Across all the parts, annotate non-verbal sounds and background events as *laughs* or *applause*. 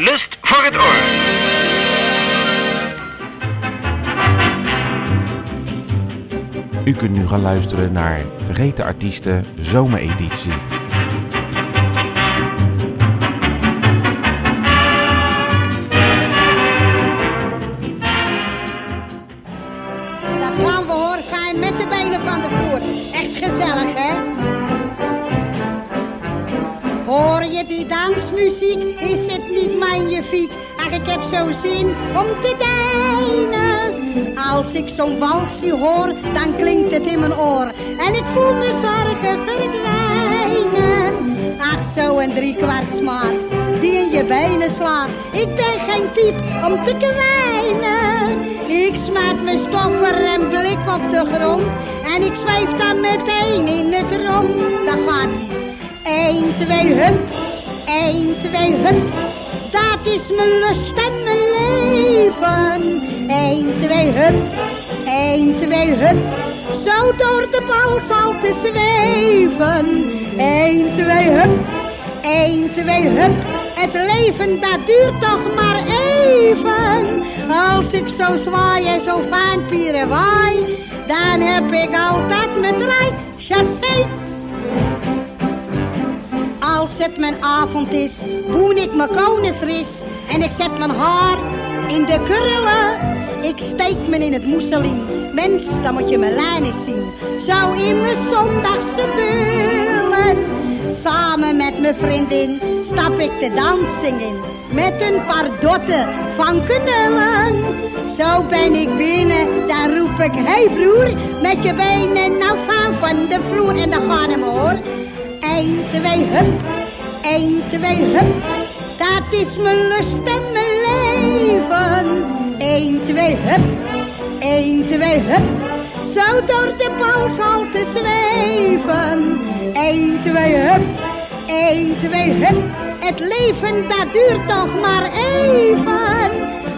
Lust voor het oor. U kunt nu gaan luisteren naar Vergeten Artiesten Zomereditie. Daar gaan we hoor, gaan met de benen van de vloer. Echt gezellig, hè? Hoor je die dansmuziek? Is het niet magnifiek? Ik heb zo zin om te deinen. Als ik zo'n walsje hoor, dan klinkt het in mijn oor. En ik voel me zorgen verdwijnen. Ach, zo een driekwartsmaat die in je benen slaat. Ik ben geen type om te kwijnen. Ik smijt mijn stopper en blik op de grond. En ik zweef dan meteen in het rond. Daar gaat hij. 1, 2, hup. 1, 2, hup. Dat is mijn lust en mijn leven. 1, 2, hup. 1, 2, hup. Zo door de bal zal te zweven. 1, 2, hup. 1, 2, hup. Het leven dat duurt toch maar even. Als ik zo zwaai en zo fijn pieren waai, dan heb ik altijd mijn draai chassé. Als het mijn avond is, voel ik me konen fris. En ik zet mijn haar in de krullen. Ik steek me in het mousseline. Mens, dan moet je mijn lijnen zien. Zo in mijn zondagse bullen. Samen met mijn vriendin stap ik de dansing in. Met een paar dotten van knullen. Zo ben ik binnen, dan roep ik, hey broer, met je benen nou van de vloer. En dan gaan hoor. 1, 2, hup. 1, 2, hup. Dat is mijn lust en mijn leven. 1, 2, hup. 1, 2, hup. Zo door de zal te zweven. 1, 2, hup. 1, 2, hup. Het leven dat duurt toch maar even.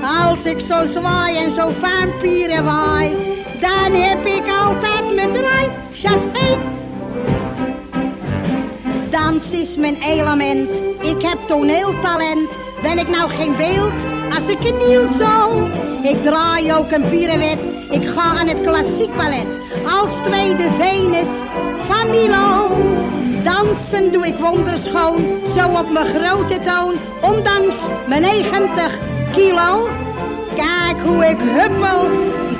Als ik zo zwaai en zo fijn pieren waai, dan heb ik altijd mijn draai. Chassé. Dans is mijn element, ik heb toneeltalent. Ben ik nou geen beeld, als ik kniel zo. Ik draai ook een pirouet, ik ga aan het klassiek ballet. Als tweede Venus van Milo. Dansen doe ik wonderschoon, zo op mijn grote toon. Ondanks mijn 90 kilo. Kijk hoe ik huppel,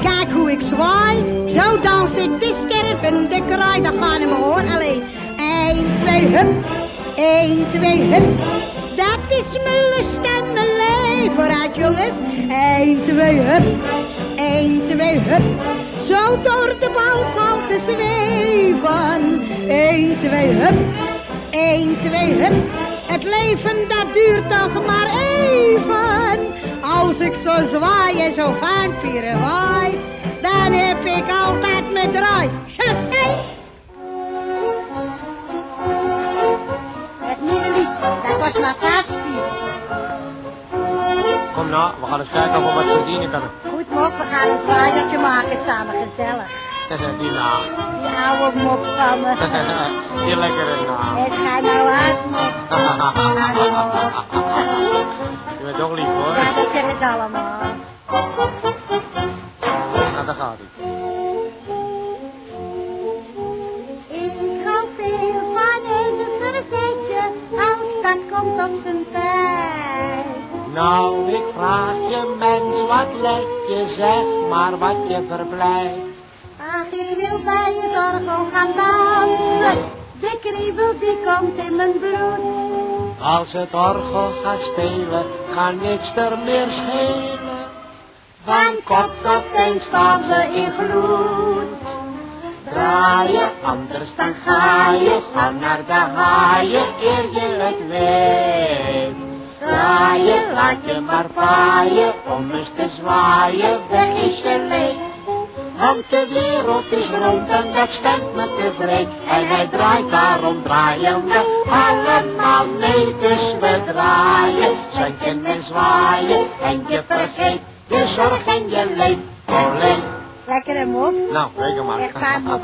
kijk hoe ik zwaai. Zo dans ik de stervende kraai, daar gaan we hoor. Alleen 1, 2, hup. 1, 2, hup. Dat is mijn lust en mijn leven. Vooruit jongens. 1, 2, hup. 1, 2, hup. Zo door de bal zal te zweven. 1, 2, hup. 1, 2, hup. Het leven dat duurt toch maar even. Als ik zo zwaai en zo fijn vieren waai, dan heb ik altijd mijn draai. Chassé. Het was maar kaartspier. Kom nou, we gaan eens kijken of we wat verdienen kunnen. Goed mop, we gaan een zwaaiertje maken samen gezellig. *laughs* Die naam. Die oude mop van me. *laughs* Die lekkere naam. Het gaat nou uit, mop. *laughs* Je bent toch lief hoor. Ja, dat zeg ik allemaal. Nou, daar gaat hij. Komt op zijn tijd. Nou, ik vraag je mens, wat let je, zeg maar wat je verblijft. Ach, ik wil bij het orgel gaan dansen, de kriebel die komt in mijn bloed. Als het orgel gaat spelen, kan niks er meer schelen. Van kop tot teen staan ze in gloed. Draai je, anders dan ga je, ga naar de haaien, eer je het weet. Draai draaien, laat je maar vaaien, om eens te zwaaien, weg is je leed. Want de wereld is rond en dat stemt me tevreden. En hij draait, daarom draaien we allemaal mee. Dus we draaien, zwenken en zwaaien. En je vergeet je zorg en je leed. Olé. Lekker hem op. Nou, reken maar. Ga hem op.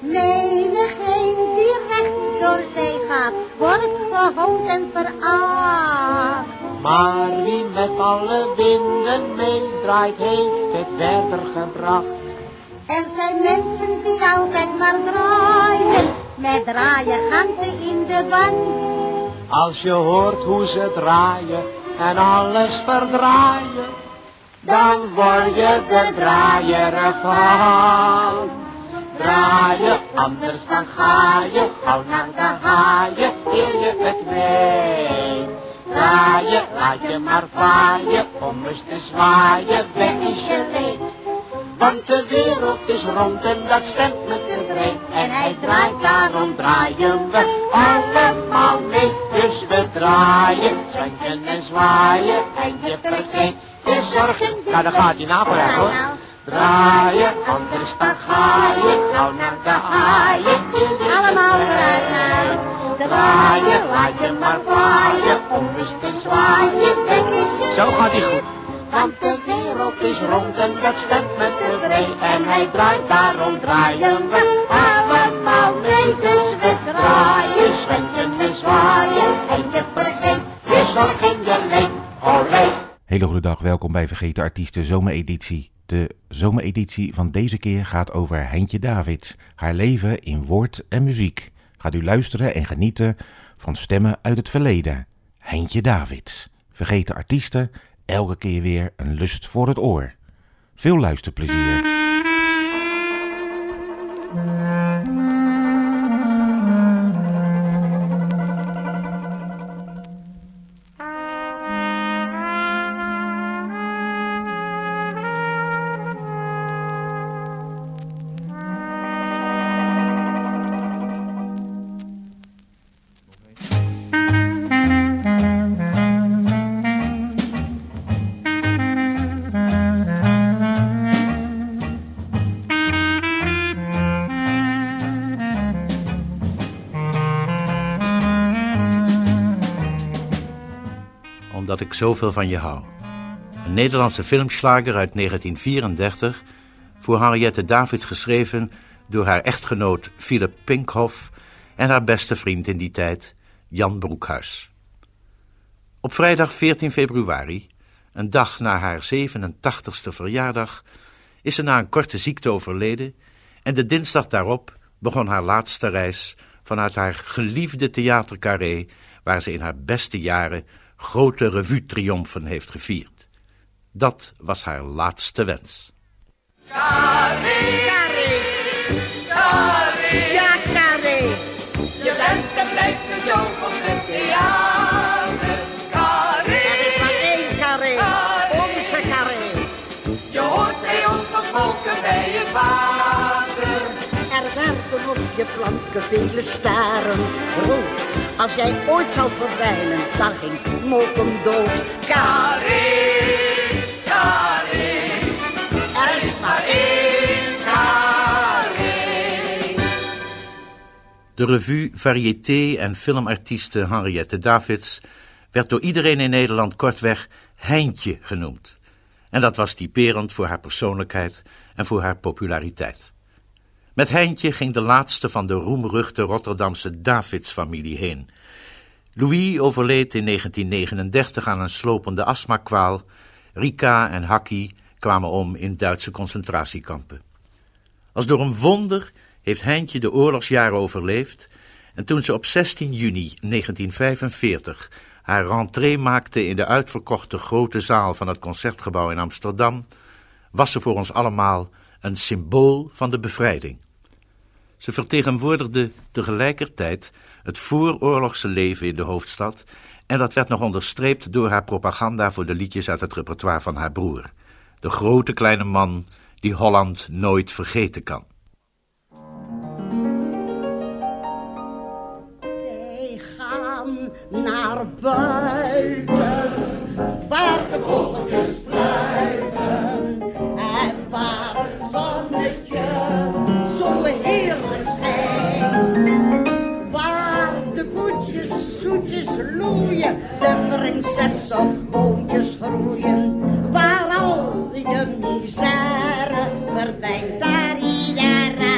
Menigeen die recht door zee gaat, wordt gehoond en veracht. Maar wie met alle winden meedraait, heeft het verder gebracht. Er zijn mensen die altijd maar draaien, met draaien gaan ze in de ban. Als je hoort hoe ze draaien en alles verdraaien, dan word je de draaier ervan. Draaien, anders dan ga je gauw naar de haaien, eer je het weet. Draaien, laat je maar vaaien, om eens te zwaaien, is je leed. Want de wereld is rond en dat stemt me tevreden. En hij draait, daarom draaien we allemaal mee. Dus we draaien, zwenken en zwaaien. En je vergeet zorgen. Ja, daar gaat hij hoor. Draaien, anders dan ga je gauw naar de haaien. Allemaal. Draaien, laat je maar vaaien, om eens te zwaaien. Zo gaat hij goed. want de wereld is rond en dat stemt me tevreden. En hij draait, daarom draaien we allemaal mee. Dus we draaien, zwenken en zwaaien. En je vergeet je zorg en je leed. Olé. Hele goede dag, welkom bij Vergeten Artiesten Zomereditie. De zomereditie van deze keer gaat over Heintje Davids, haar leven in woord en muziek. Gaat u luisteren en genieten van stemmen uit het verleden. Heintje Davids, Vergeten Artiesten, elke keer weer een lust voor het oor. Veel luisterplezier. Omdat ik zoveel van je hou. Een Nederlandse filmslager uit 1934, voor Henriette Davids geschreven door haar echtgenoot Philip Pinkhoff en haar beste vriend in die tijd, Jan Broekhuis. Op vrijdag 14 februari, een dag na haar 87ste verjaardag, is ze na een korte ziekte overleden en de dinsdag daarop begon haar laatste reis vanuit haar geliefde theater Carré, waar ze in haar beste jaren grote revue-triomfen heeft gevierd. Dat was haar laatste wens. Carré, Ja, Carré. je bent en blijft de zoveelste theater. Carré, Er is maar één Carré, onze Carré. je hoort bij ons als wolken bij het water. Op je planken vele staren groot. Als jij ooit zou verdwijnen, dan ging Mokum dood. Carré, carré, er is maar één carré. De revue, variété en filmartieste Henriette Davids werd door iedereen in Nederland kortweg Heintje genoemd. En dat was typerend voor haar persoonlijkheid en voor haar populariteit. Met Heintje ging de laatste van de roemruchte Rotterdamse Davids-familie heen. Louis overleed in 1939 aan een slopende astmakwaal. Rika en Hakkie kwamen om in Duitse concentratiekampen. Als door een wonder heeft Heintje de oorlogsjaren overleefd en toen ze op 16 juni 1945 haar rentree maakte in de uitverkochte grote zaal van het Concertgebouw in Amsterdam, was ze voor ons allemaal een symbool van de bevrijding. Ze vertegenwoordigde tegelijkertijd het vooroorlogse leven in de hoofdstad en dat werd nog onderstreept door haar propaganda voor de liedjes uit het repertoire van haar broer. De grote kleine man die Holland nooit vergeten kan. Wij gaan naar buiten, de prinsessen boontjes groeien, waar al je misère verdwijnt daar iedere.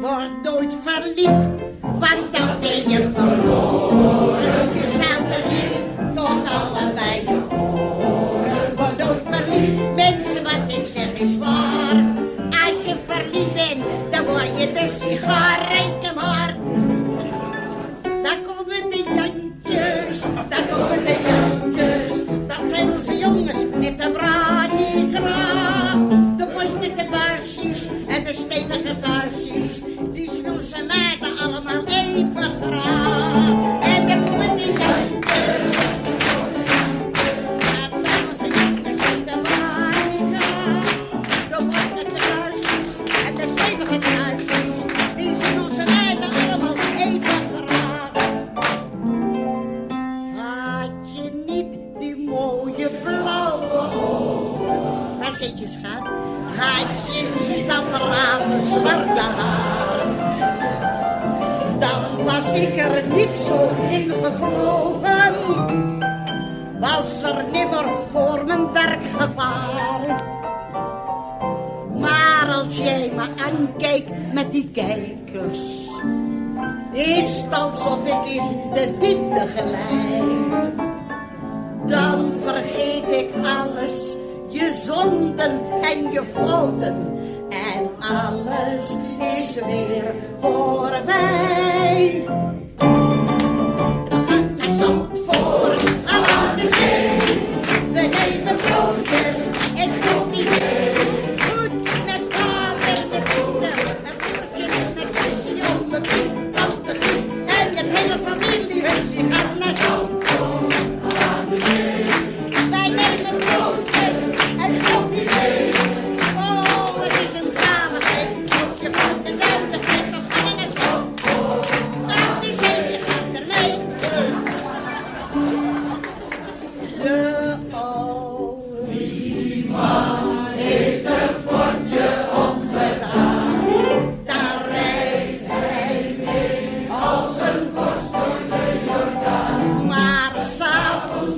Word nooit verliefd, want dan ben je verloren. Je zat erin tot allebei je oren. Word nooit verliefd, mensen, wat ik zeg is waar. Als je verliefd bent, dan word je de sigaar, jongens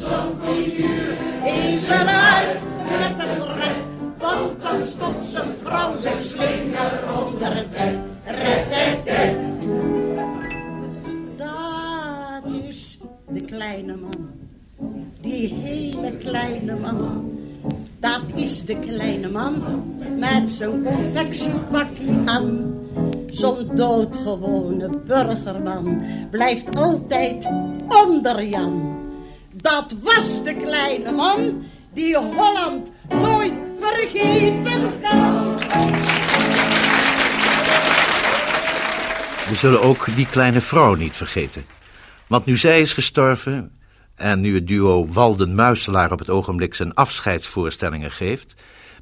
s'avonds om tien uur is er uit met een red. Want dan stopt zijn vrouw de slinger onder het bed. Red, red, red. Dat is de kleine man. Die hele kleine man. Dat is de kleine man met zijn confectiepakje aan. Zo'n doodgewone burgerman blijft altijd onder Jan. Dat was de kleine man die Holland nooit vergeten kan. We zullen ook die kleine vrouw niet vergeten. Want nu zij is gestorven en nu het duo Walden-Muiselaar op het ogenblik zijn afscheidsvoorstellingen geeft,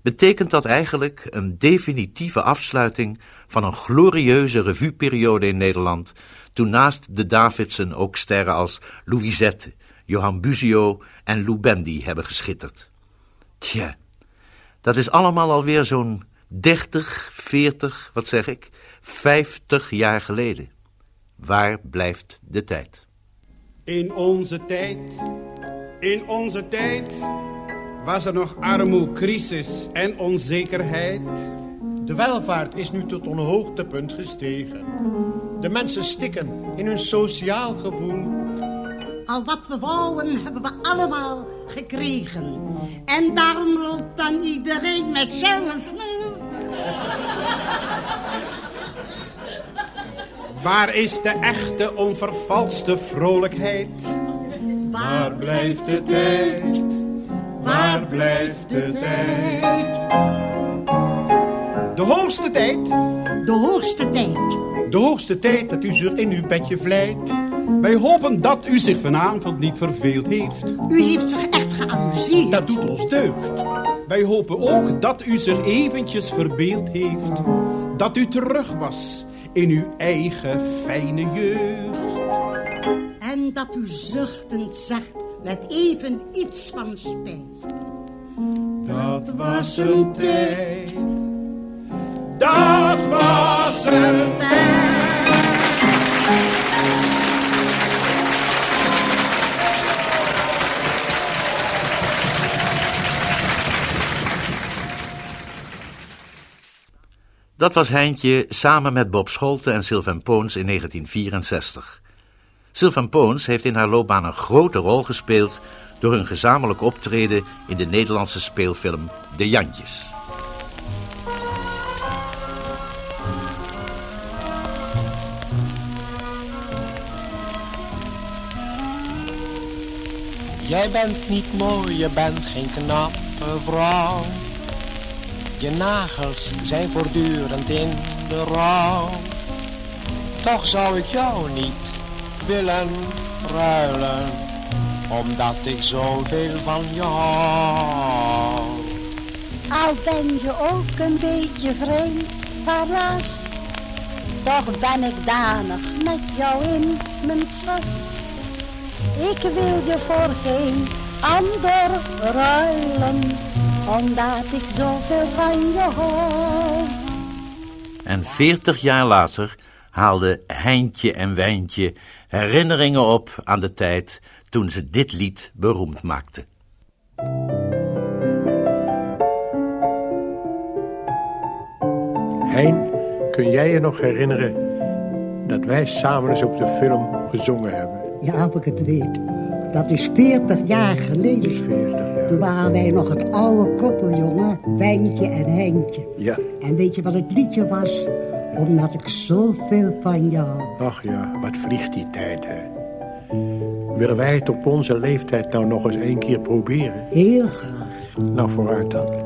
betekent dat eigenlijk een definitieve afsluiting van een glorieuze revueperiode in Nederland, toen naast de Davidsen ook sterren als Louisette, Johan Buzio en Lou Bendy hebben geschitterd. Tja, dat is allemaal alweer zo'n 30, 40, wat zeg ik, 50 jaar geleden. Waar blijft de tijd? In onze tijd, in onze tijd was er nog armoede, crisis en onzekerheid. De welvaart is nu tot een hoogtepunt gestegen. De mensen stikken in hun sociaal gevoel. Al wat we wouden hebben we allemaal gekregen. En daarom loopt dan iedereen met zo'n smoel. Waar is de echte, onvervalste vrolijkheid? Waar blijft de tijd? Waar blijft de tijd? De hoogste tijd, De hoogste tijd. De hoogste tijd dat u zich in uw bedje vlijt. Wij hopen dat u zich vanavond niet verveeld heeft. U heeft zich echt geamuseerd. Dat doet ons deugd. Wij hopen ook dat u zich eventjes verbeeld heeft. Dat u terug was in uw eigen fijne jeugd. En dat u zuchtend zegt met even iets van spijt. Dat was een tijd. Dat was een tijd. Dat was Heintje samen met Bob Scholte en Sylvain Poons in 1964. Sylvain Poons heeft in haar loopbaan een grote rol gespeeld door hun gezamenlijk optreden in de Nederlandse speelfilm De Jantjes. Jij bent niet mooi, je bent geen knappe vrouw. Je nagels zijn voortdurend in de rouw. Toch zou ik jou niet willen ruilen, omdat ik zoveel van je hou. Al ben je ook een beetje vreemd van toch ben ik danig met jou in mijn sas. Ik wil je voor geen ander ruilen, omdat ik zoveel van je hou. En 40 jaar later haalden Heintje en Wijntje herinneringen op aan de tijd toen ze dit lied beroemd maakten. Hein, kun jij je nog herinneren dat wij samen eens op de film gezongen hebben? Ja, of ik het weet. Dat is 40 jaar geleden. 40 jaar. Toen waren wij nog het oude koppel, jongen. Wijntje en Heintje. Ja. En weet je wat het liedje was? Omdat ik zoveel van jou. Ach ja, wat vliegt die tijd, hè? Willen wij het op onze leeftijd nou nog eens één keer proberen? Heel graag. Nou, vooruit dan.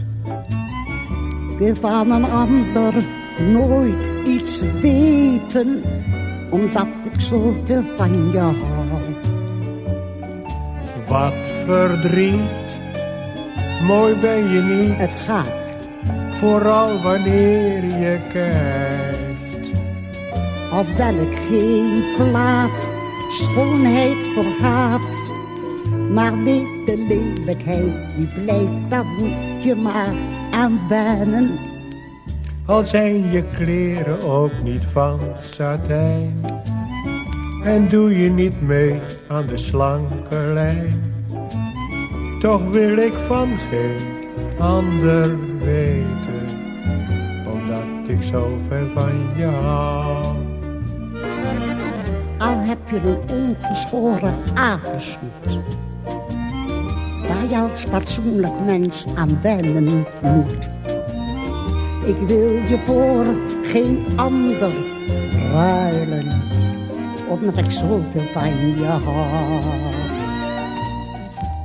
Ik wil van een ander nooit iets weten, omdat ik zoveel van je hou. Wat verdriet, mooi ben je niet, Het gaat, vooral wanneer je kijft. al ben ik geen plaat, schoonheid vergaat. Maar weet de lelijkheid die blijft, daar moet je maar aan wennen. Al zijn je kleren ook niet van satijn. En doe je niet mee aan de slanke lijn. Toch wil ik van geen ander weten. Omdat ik zoveel van je hou. Al heb je een ongeschoren apensnoet. Je als fatsoenlijk mens aan wennen moet. Ik wil je voor geen ander ruilen, omdat ik zoveel van je hou.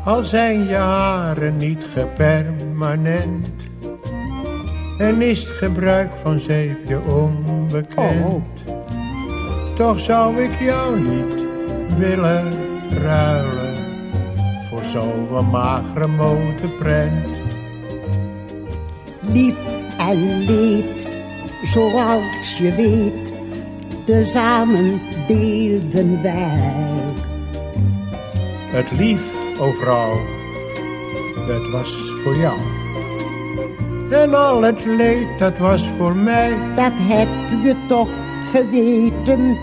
Al zijn je haren niet gepermanent. En is het gebruik van zeepje onbekend. Toch zou ik jou niet willen ruilen zo'n magere modeprent. Lief en leed, zoals je weet, tezamen deelden wij. Het lief, o vrouw, dat was voor jou. En al het leed, dat was voor mij. Dat heb je toch geweten,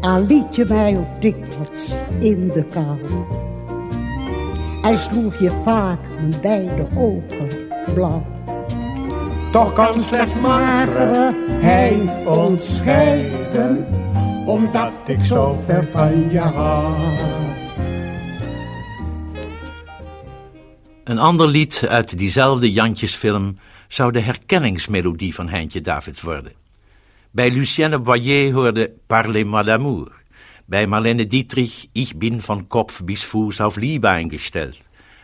al liet je mij ook dikwijls in de kou. En sloeg je vaak mijn beide ogen blauw. Toch kan slechts magere hein ons scheiden, omdat ik zo ver van je hou. Een ander lied uit diezelfde Jantjesfilm zou de herkenningsmelodie van Heintje Davids worden. Bij Lucienne Boyer hoorde Parlez-moi d'amour. Bij Marlene Dietrich Ich bin van Kopf bis Fuß auf Liebe eingestellt.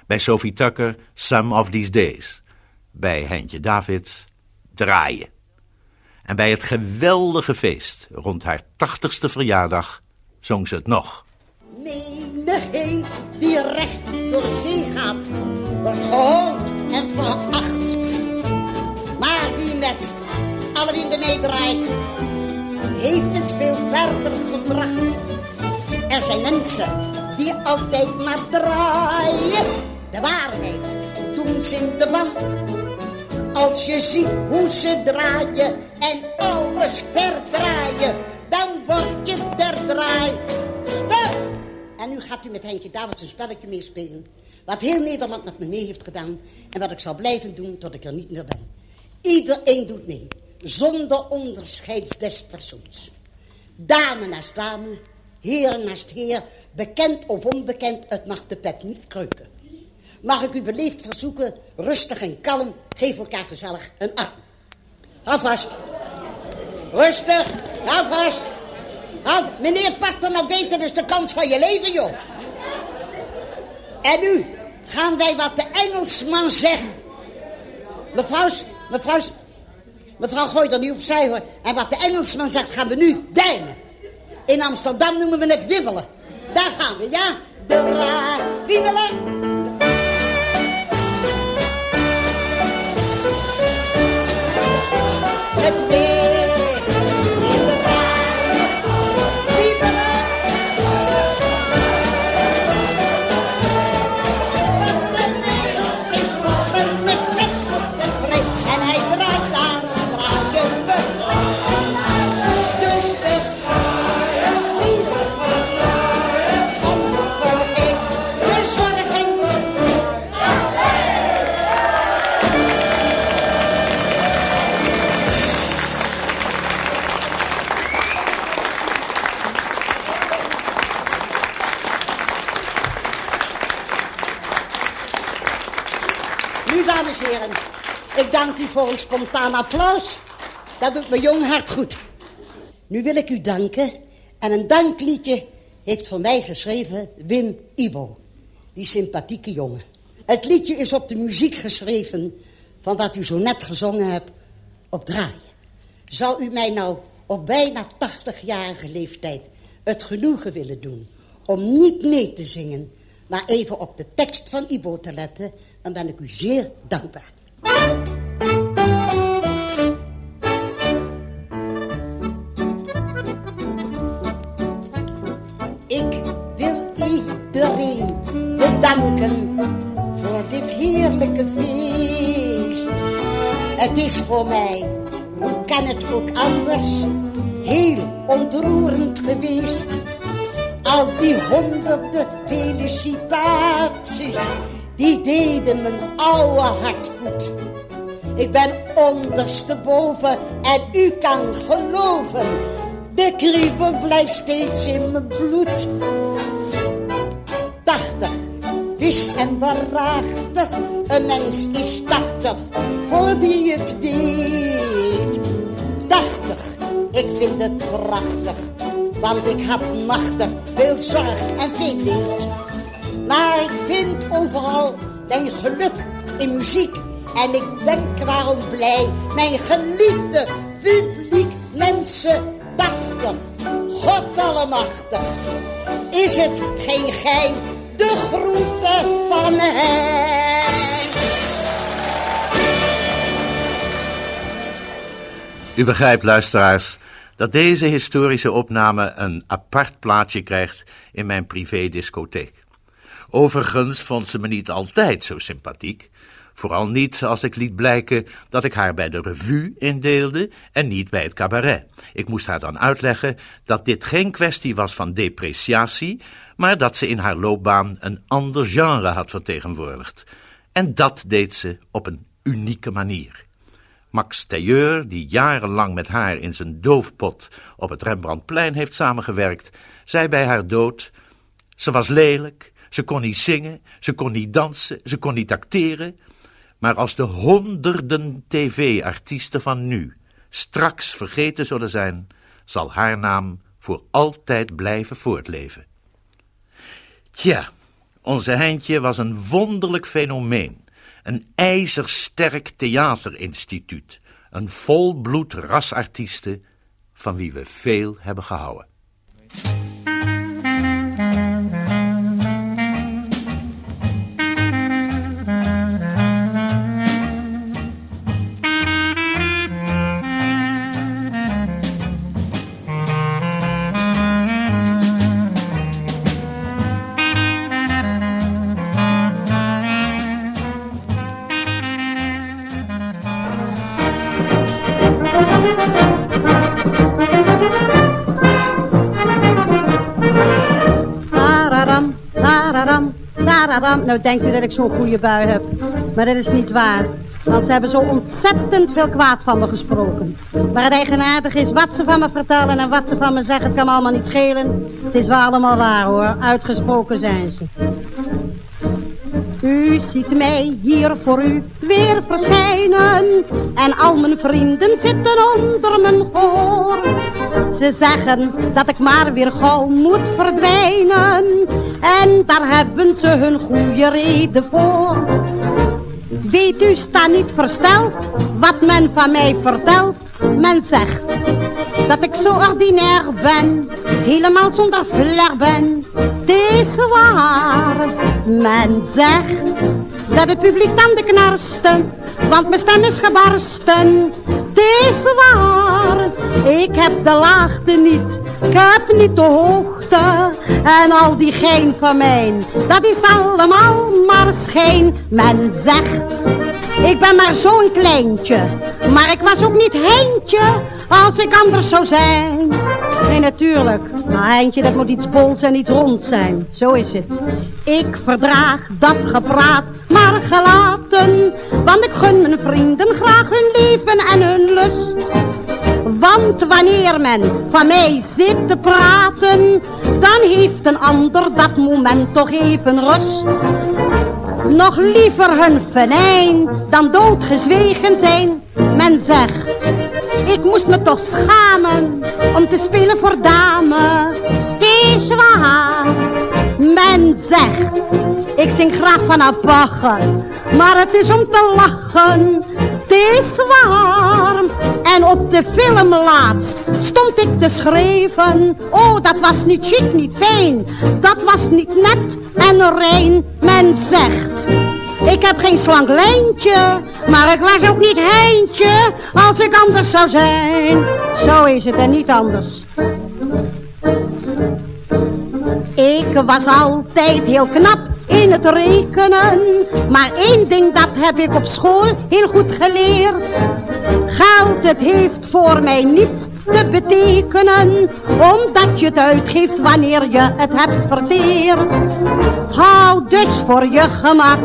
Bij Sophie Tucker Some of These Days. Bij Heintje Davids Draaien. En bij het geweldige feest rond haar tachtigste verjaardag zong ze het nog. Menigeen die recht door de zee gaat, wordt gehoond en veracht. Maar wie met alle winden meedraait, heeft het veel verder gebracht. Er zijn mensen die altijd maar draaien. De waarheid doen ze in de. Als je ziet hoe ze draaien en alles verdraaien, dan word je der draai. En nu gaat u met Heintje Davids een spelletje meespelen. Wat heel Nederland met me mee heeft gedaan. En wat ik zal blijven doen tot ik er niet meer ben. Iedereen doet mee. Zonder onderscheid des persoons. Dame naast dame. Heer naast heer. Bekend of onbekend. Het mag de pet niet kreuken. Mag ik u beleefd verzoeken. Rustig en kalm. Geef elkaar gezellig een arm. Hou vast. Rustig. Hou vast. Hou, meneer, pak er nou beter, is de kans van je leven, joh. En nu gaan wij wat de Engelsman zegt. Mevrouw, mevrouw, mevrouw, gooi er nu opzij, hoor. En wat de Engelsman zegt, gaan we nu deinen. In Amsterdam noemen we het wibbelen. Daar gaan we, ja? Wibbelen. Het spontaan applaus. Dat doet mijn jong hart goed. Nu wil ik u danken. En een dankliedje heeft voor mij geschreven Wim Ibo. Die sympathieke jongen. Het liedje is op de muziek geschreven van wat u zo net gezongen hebt op draaien. Zou u mij nou op bijna 80-jarige leeftijd het genoegen willen doen om niet mee te zingen, maar even op de tekst van Ibo te letten, dan ben ik u zeer dankbaar. Bedanken voor dit heerlijke feest. Het is voor mij, hoe kan het ook anders, heel ontroerend geweest. Al die honderden felicitaties, die deden mijn oude hart goed. Ik ben ondersteboven en u kan geloven, de kriebel blijft steeds in mijn bloed. Vis en waarachtig, een mens is tachtig, voor die het weet. Tachtig, ik vind het prachtig, want ik had machtig veel zorg en veel leed. Maar ik vind overal mijn geluk in muziek. En ik ben waarom blij, mijn geliefde publiek, mensen, tachtig, God allemachtig. Is het geen gein, de groeten van Henk. U begrijpt, luisteraars, dat deze historische opname een apart plaatsje krijgt in mijn privé-discotheek. Overigens vond ze me niet altijd zo sympathiek. Vooral niet als ik liet blijken dat ik haar bij de revue indeelde en niet bij het cabaret. Ik moest haar dan uitleggen dat dit geen kwestie was van depreciatie, maar dat ze in haar loopbaan een ander genre had vertegenwoordigd. En dat deed ze op een unieke manier. Max Tailleur, die jarenlang met haar in zijn doofpot op het Rembrandtplein heeft samengewerkt, zei bij haar dood: Ze was lelijk, ze kon niet zingen, ze kon niet dansen, ze kon niet acteren. Maar als de honderden tv-artiesten van nu straks vergeten zullen zijn, zal haar naam voor altijd blijven voortleven. Tja, onze Heintje was een wonderlijk fenomeen. Een ijzersterk theaterinstituut. Een volbloed rasartieste van wie we veel hebben gehouden. Nou denkt u dat ik zo'n goede bui heb. Maar dat is niet waar. Want ze hebben zo ontzettend veel kwaad van me gesproken. Maar het eigenaardig is wat ze van me vertellen en wat ze van me zeggen. Het kan me allemaal niet schelen. Het is wel allemaal waar hoor. Uitgesproken zijn ze. U ziet mij hier voor u weer verschijnen. En al mijn vrienden zitten onder mijn gehoor Ze zeggen dat ik maar weer gauw moet verdwijnen. En daar hebben ze hun goede reden voor. Weet u, sta niet versteld wat men van mij vertelt. Men zegt dat ik zo ordinair ben Helemaal zonder flair ben. Het is waar. Men zegt dat het publiek dan de knarsten Want mijn stem is gebarsten. Het is waar. Ik heb de laagte niet Ik heb niet de hoogte. En al die gein van mij Dat is allemaal maar schijn. Men zegt ik ben maar zo'n kleintje, maar ik was ook niet Heintje als ik anders zou zijn. Nee, natuurlijk. Maar Heintje, dat moet iets bols en iets rond zijn. Zo is het. Ik verdraag dat gepraat, maar gelaten. Want ik gun mijn vrienden graag hun leven en hun lust. Want wanneer men van mij zit te praten, dan heeft een ander dat moment toch even rust. Nog liever hun venijn dan doodgezwegen zijn. Men zegt, ik moest me toch schamen om te spelen voor dame. Waar, men zegt, ik zing graag van Abbachen, maar het is om te lachen. Het is waar, en op de film laatst stond ik te schrijven. Oh, dat was niet chic, niet fijn, dat was niet net en rein. Men zegt, ik heb geen slank lijntje, maar ik was ook niet heintje als ik anders zou zijn. Zo is het en niet anders. Ik was altijd heel knap in het rekenen, maar één ding dat heb ik op school heel goed geleerd. Geld het heeft voor mij niets te betekenen, omdat je het uitgeeft wanneer je het hebt verteerd. Hou dus voor je gemak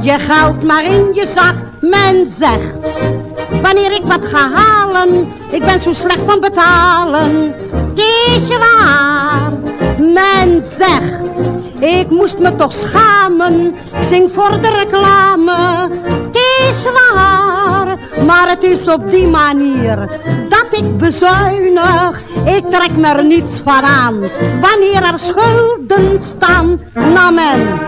je geld maar in je zak. Men zegt, wanneer ik wat ga halen, ik ben zo slecht van betalen. Het waar, men zegt, ik moest me toch schamen, ik zing voor de reclame. Is waar, maar het is op die manier dat ik bezuinig. Ik trek me er niets van aan, wanneer er schulden staan. Nou men,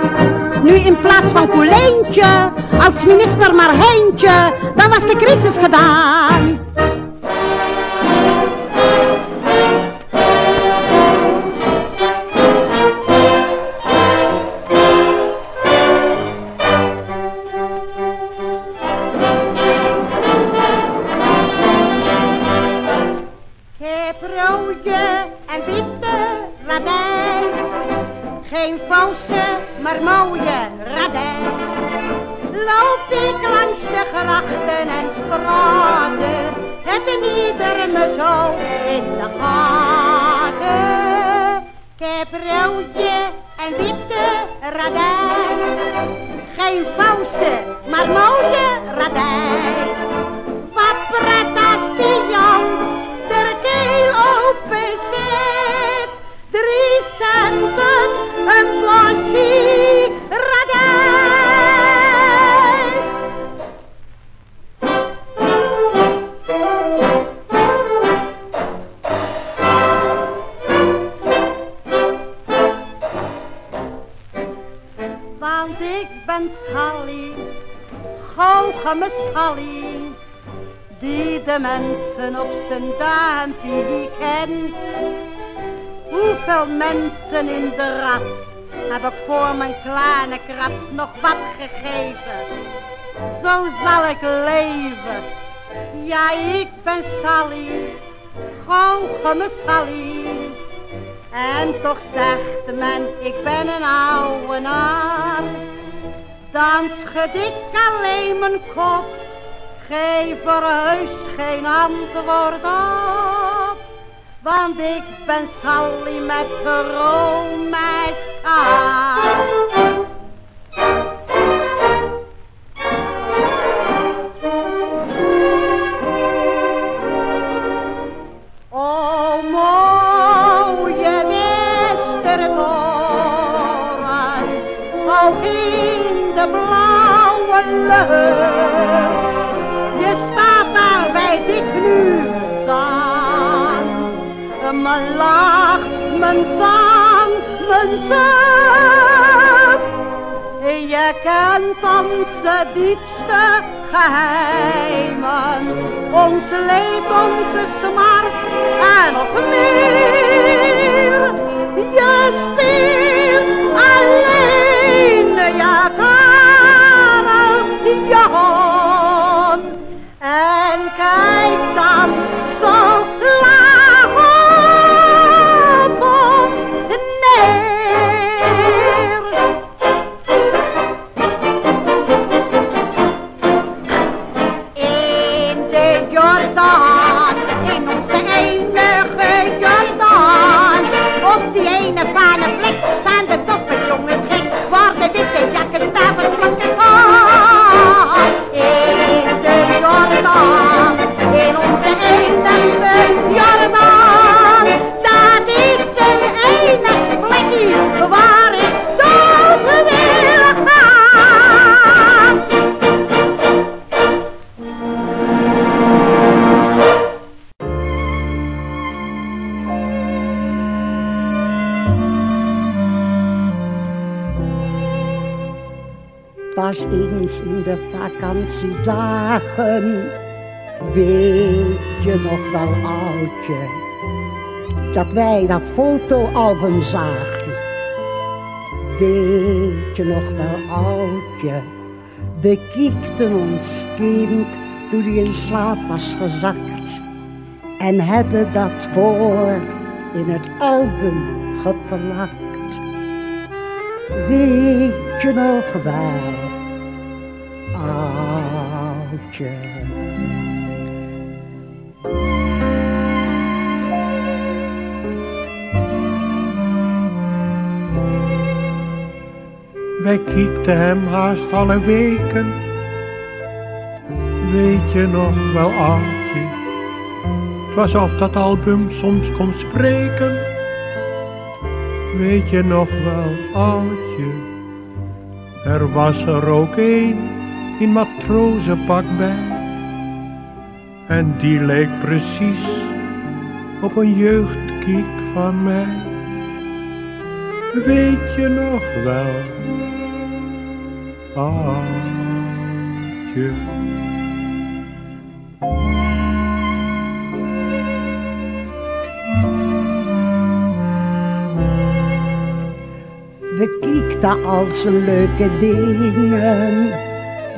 nu in plaats van Koelijntje, als minister maar Heintje, dan was de crisis gedaan. Mensen op zijn duimpje kent. Hoeveel mensen in de rats heb ik voor mijn kleine krats nog wat gegeven. Zo zal ik leven. Ja, ik ben Sally, goocheme Sally. En toch zegt men, ik ben een oude naar. Dan schud ik alleen mijn kop, geef er heus geen antwoord op. Want ik ben Sally met de roomijskaart. Mijn lach, mijn zang, mijn zucht. Je kent onze diepste geheimen, ons leed, onze smart en nog meer. Je speelt de in de vakantiedagen. Weet je nog wel, oudje, dat wij dat fotoalbum zagen? Weet je nog wel, oudje, we kiekten ons kind toen hij in slaap was gezakt. En hebben dat voor in het album geplakt. Weet je nog wel, Wij kiekten hem haast alle weken. Weet je nog wel, oudje? Het was of dat album soms kon spreken. Weet je nog wel, oudje? Er was er ook een in matrozenpak bij. En die leek precies op een jeugdkiek van mij. Weet je nog wel, oudje? We kiekten al zijn leuke dingen.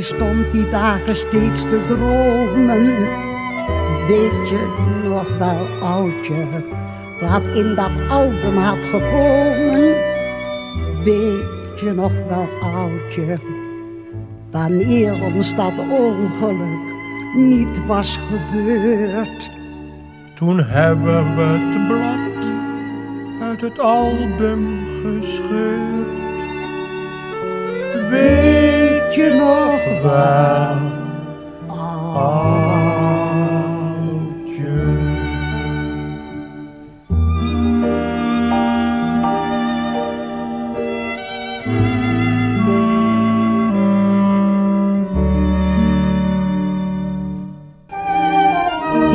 Stond die dagen steeds te dromen. Weet je nog wel, oudje, wat in dat album had gekomen? Weet je nog wel, oudje, wanneer ons dat ongeluk niet was gebeurd? Toen hebben we het blad uit het album gescheurd. Weet je nog?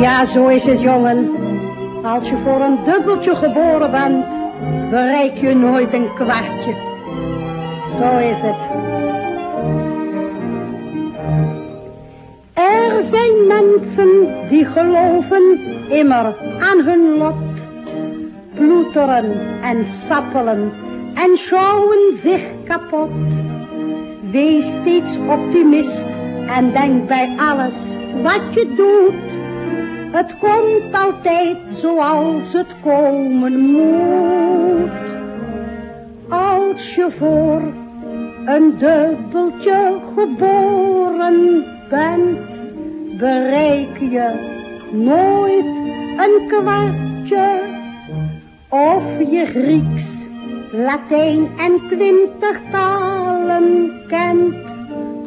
Ja, zo is het, jongen. Als je voor een dubbeltje geboren bent, bereik je nooit een kwartje. Zo is het. Er zijn mensen die geloven immer aan hun lot. Ploeteren en sappelen en schouwen zich kapot. Wees steeds optimist en denk bij alles wat je doet. Het komt altijd zoals het komen moet. Als je voor een dubbeltje geboren bent, bereik je nooit een kwartje. Of je Grieks, Latijn en twintig talen kent,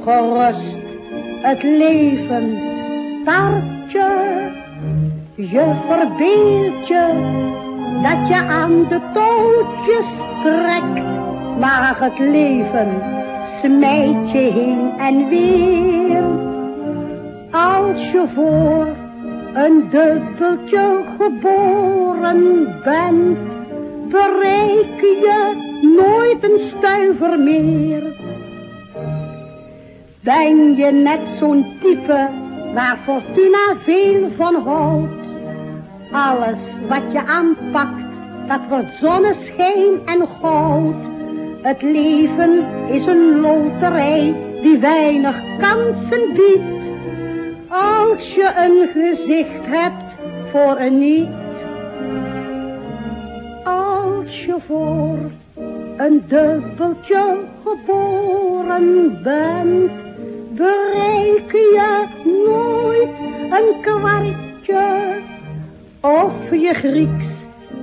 gerust het leven tartje. Je verbeeld je dat je aan de touwtjes trekt, maar het leven smijt je heen en weer. Als je voor een dubbeltje geboren bent, bereik je nooit een stuiver meer. Ben je net zo'n type waar Fortuna veel van houdt? Alles wat je aanpakt, dat wordt zonneschijn en goud. Het leven is een loterij die weinig kansen biedt. Als je een gezicht hebt voor een niet. Als je voor een dubbeltje geboren bent, bereik je nooit een kwartje. Of je Grieks,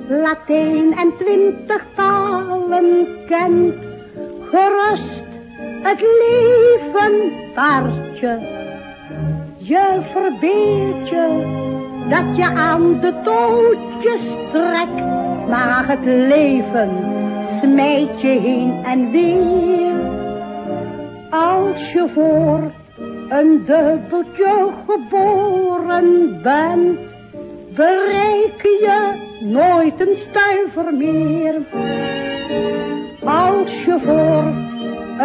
Latijn en twintig talen kent, gerust het leven taartje. Je verbeeld je dat je aan de touwtjes trekt, maar het leven smijt je heen en weer. Als je voor een dubbeltje geboren bent, bereik je nooit een stuiver meer. Als je voor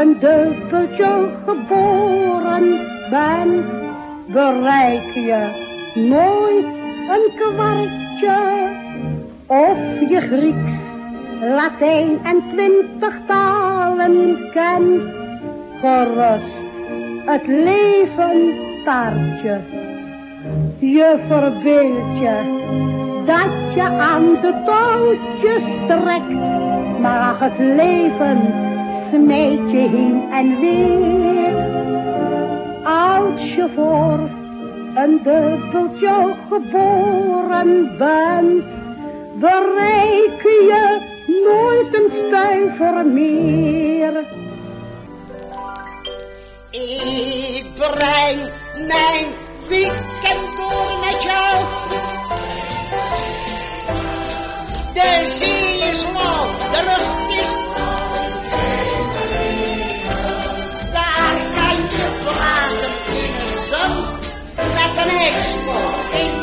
een dubbeltje geboren bent, bereik je nooit een kwartje. Of je Grieks, Latijn en twintig talen kent, gerust het leven taartje. Je verbeeld je dat je aan de touwtjes trekt, maar het leven smijt je heen en weer. Als je voor een dubbeltje geboren bent, bereik je nooit een stuiver meer. Ik breng mijn weekend door met jou. De zee is lauw, de lucht is Met een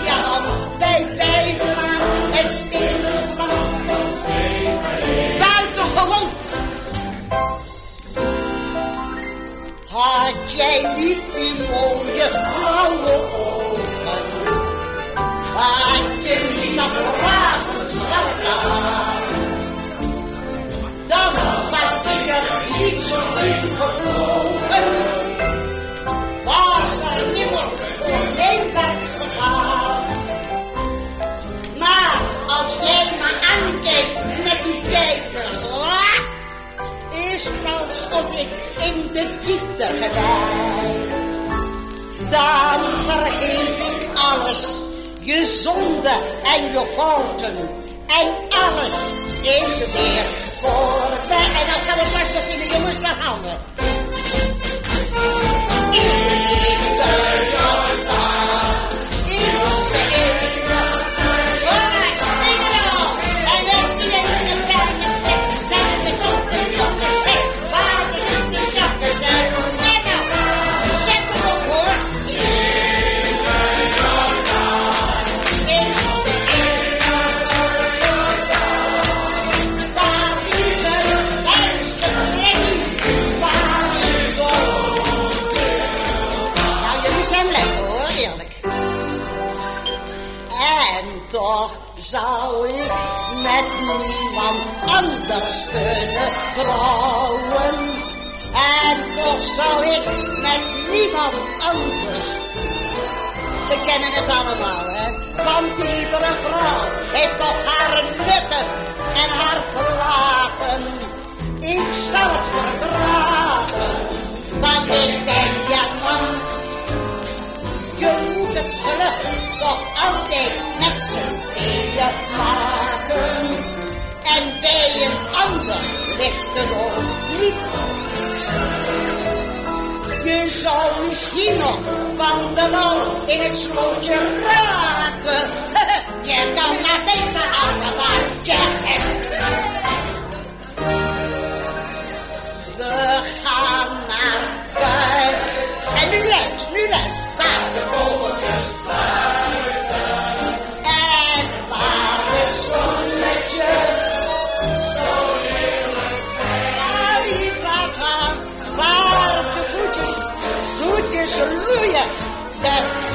van de wal in het slootje raken. Je kan maar beter aan wat je Hallelujah. That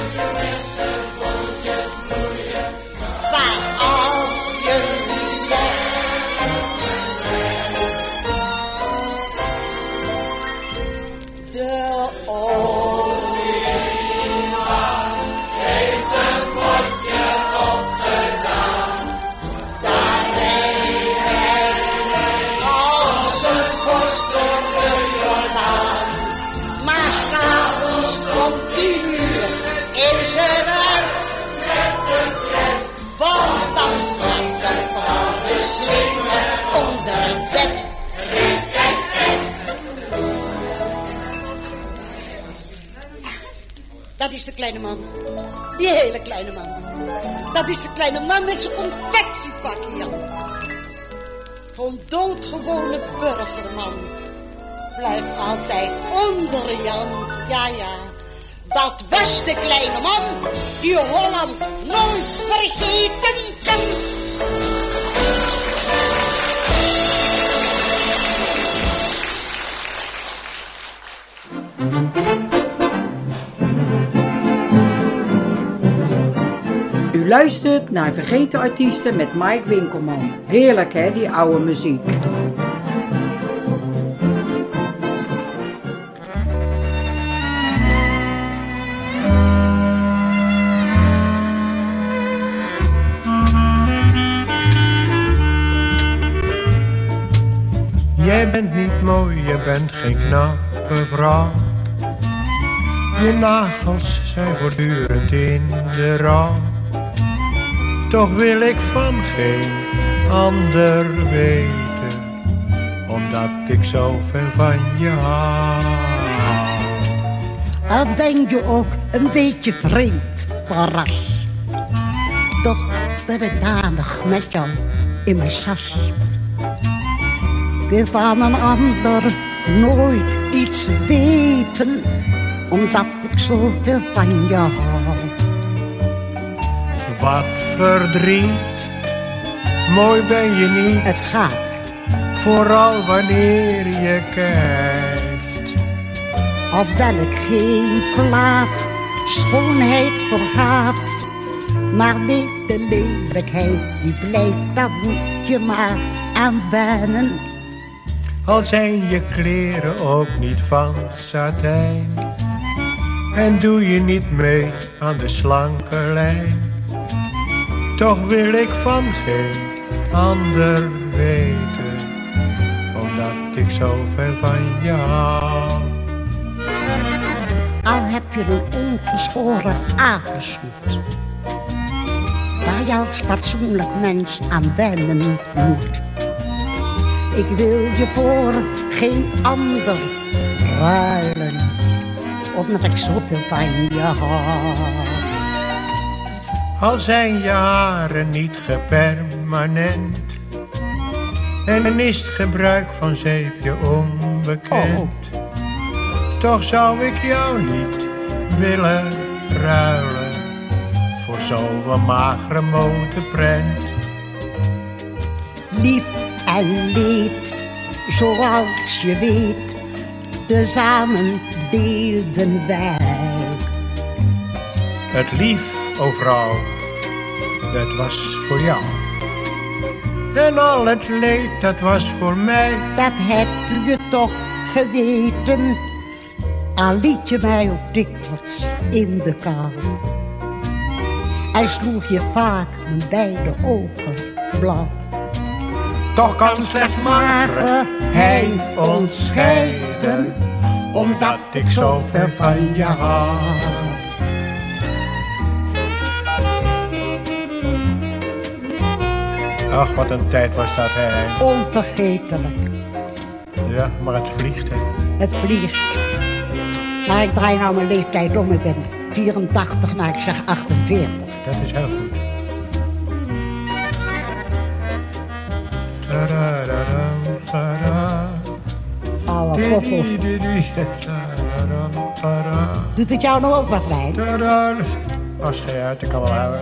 Dat is de kleine man. Die hele kleine man. Dat is de kleine man met zijn confectiepak hier. Zo'n doodgewone burgerman. Blijft altijd onder Jan. Ja, ja. Dat was de kleine man die Holland nooit vergeten kan. Luistert naar Vergeten Artiesten met Mike Winkelman. Heerlijk hè, die oude muziek. Jij bent niet mooi, je bent geen knappe vrouw. Je nagels zijn voortdurend in de rouw. Toch wil ik van geen ander weten, omdat ik zo ver van je hou. Al ben je ook een beetje vreemd van ras. Toch ben ik danig met jou in mijn sas. Ik wil van een ander nooit iets weten, omdat ik zoveel van je hou. Wat verdriet, mooi ben je niet. Het gaat. Vooral wanneer je kijft. Ben ik geen plaat, schoonheid vergaat. Maar weet de lelijkheid die blijft, daar moet je maar aan wennen. Al zijn je kleren ook niet van satijn. En doe je niet mee aan de slanke lijn. Toch wil ik van geen ander weten. omdat ik zo ver van je hou. Al heb je een ongeschoren apensoet, waar je als fatsoenlijk mens aan wennen moet. Ik wil je voor geen ander ruilen, omdat ik zoveel van je hou. Al zijn je haren niet gepermanent en is het gebruik van zeepje onbekend. Toch zou ik jou niet willen ruilen voor zo'n magere modeprent. Lief en leed, zoals je weet, tezamen deelden wij. Het lief overal, dat was voor jou. En al het leed, dat was voor mij. Dat heb je toch geweten, al liet je mij ook dikwijls in de kou. En sloeg je vaak mijn beide ogen blauw. Toch kan slechts magere hein ons scheiden, omdat ik zo ver van je hou. Ach, wat een tijd was dat, hè? Onvergetelijk, Ja, maar het vliegt, hè? het vliegt. Maar ik draai nou mijn leeftijd om, ik ben 84, maar ik zeg 48. Dat is heel goed. Oude koppel. Doet het jou nou ook wat wijn? Als je uit, ik kan wel houden.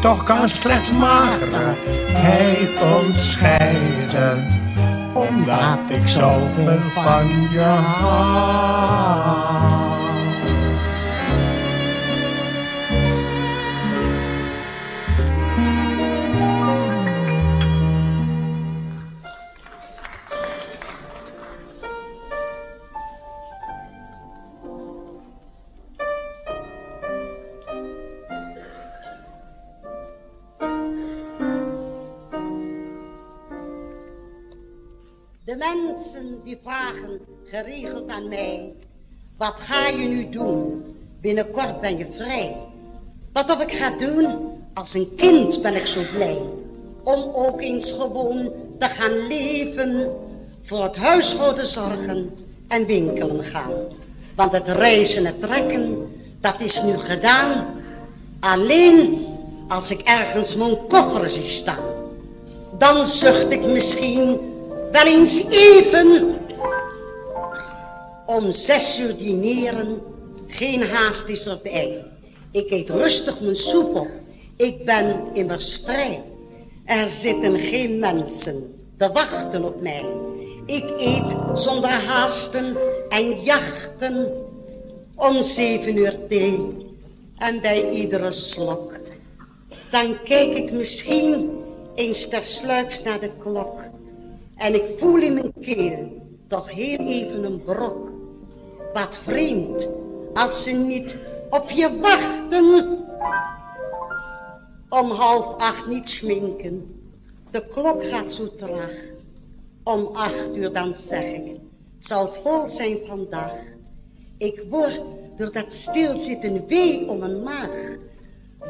Toch kan slechts magere heid ons scheiden, omdat ik zoveel van je hou. Die vragen geregeld aan mij, wat ga je nu doen? Binnenkort ben je vrij. Wat of ik ga doen? Als een kind ben ik zo blij. Om ook eens gewoon te gaan leven, voor het huishouden zorgen en winkelen gaan. Want het reizen en trekken, dat is nu gedaan. Alleen als ik ergens mijn koffer zie staan. Dan zucht ik misschien wel eens even om zes uur dineren, geen haast is erbij. Ik eet rustig mijn soep op, ik ben immers vrij. Er zitten geen mensen te wachten op mij. Ik eet zonder haasten en jachten om zeven uur thee. En bij iedere slok, dan kijk ik misschien eens tersluiks naar de klok. En ik voel in mijn keel toch heel even een brok. Wat vreemd, als ze niet op je wachten. Om half acht niet schminken, de klok gaat zo traag. Om acht uur dan zeg ik, zal het vol zijn vandaag. Ik word door dat stilzitten wee om mijn maag.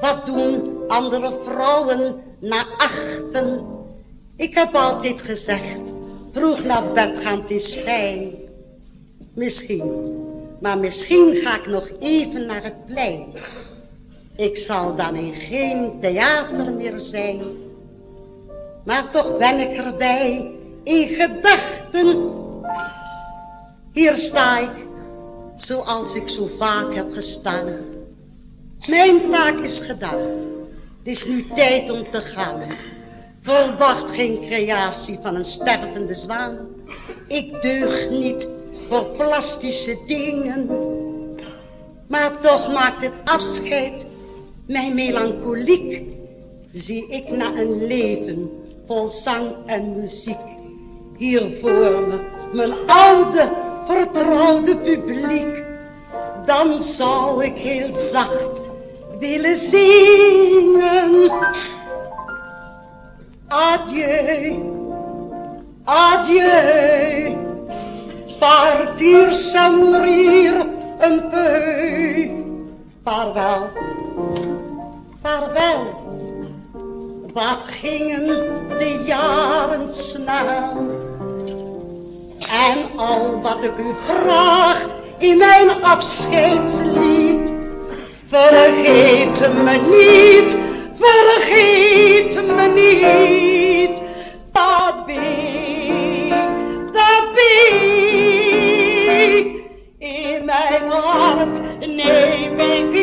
Wat doen andere vrouwen na achten? Ik heb altijd gezegd, vroeg naar bed gaan is fijn. Misschien, maar misschien ga ik nog even naar het plein. Ik zal dan in geen theater meer zijn. Maar toch ben ik erbij in gedachten. Hier sta ik, zoals ik zo vaak heb gestaan. Mijn taak is gedaan. Het is nu tijd om te gaan. Verwacht geen creatie van een stervende zwaan. Ik deug niet voor plastische dingen. Maar toch maakt het afscheid mijn melancholiek. Zie ik na een leven vol zang en muziek. Hier voor me, mijn oude, vertrouwde publiek. Dan zou ik heel zacht willen zingen. Adieu, adieu, partir sans mourir un peu. Vaarwel, vaarwel, wat gingen de jaren snel. En al wat ik u vraag in mijn afscheidslied, vergeet me niet, vergeet me niet. Tabie, tabie, in mijn hart neem ik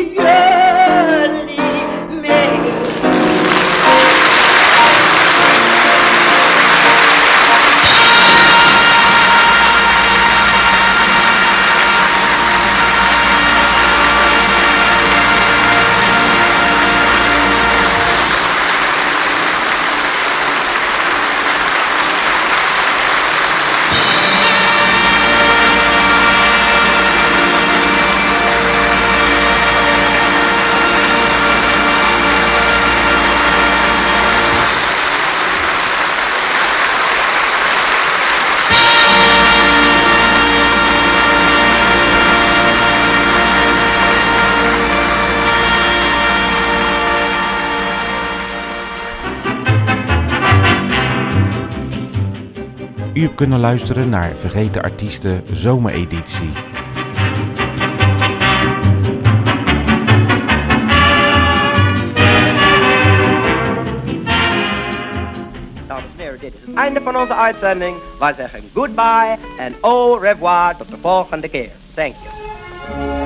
kunnen luisteren naar Vergeten Artiesten Zomereditie. Dames en heren, dit is het einde van onze uitzending. Wij zeggen goodbye en au revoir tot de volgende keer. Thank you.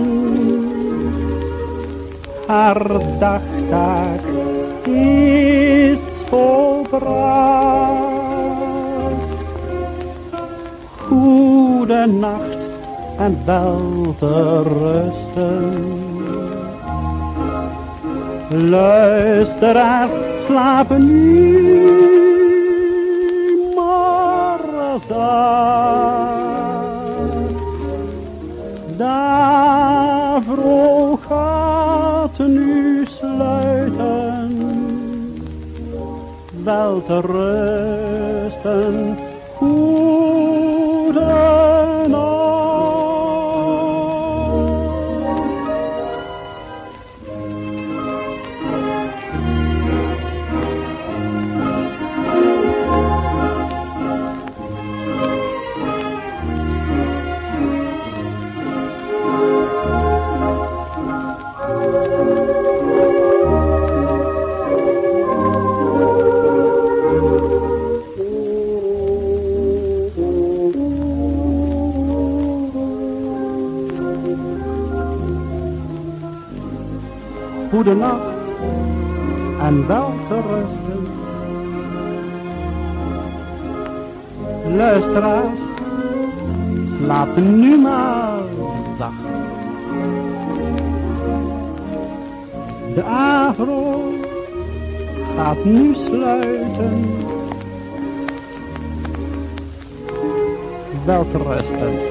haar dagtaak is volbracht. Goede nacht en wel te rusten. Luisteraars slapen nu zacht. Daarvoor gaat nu sluiten, wel te rusten, Goede nacht en wel te rusten. Luisteraars, slapen nu maar zacht. De avond gaat nu sluiten. Wel te rusten.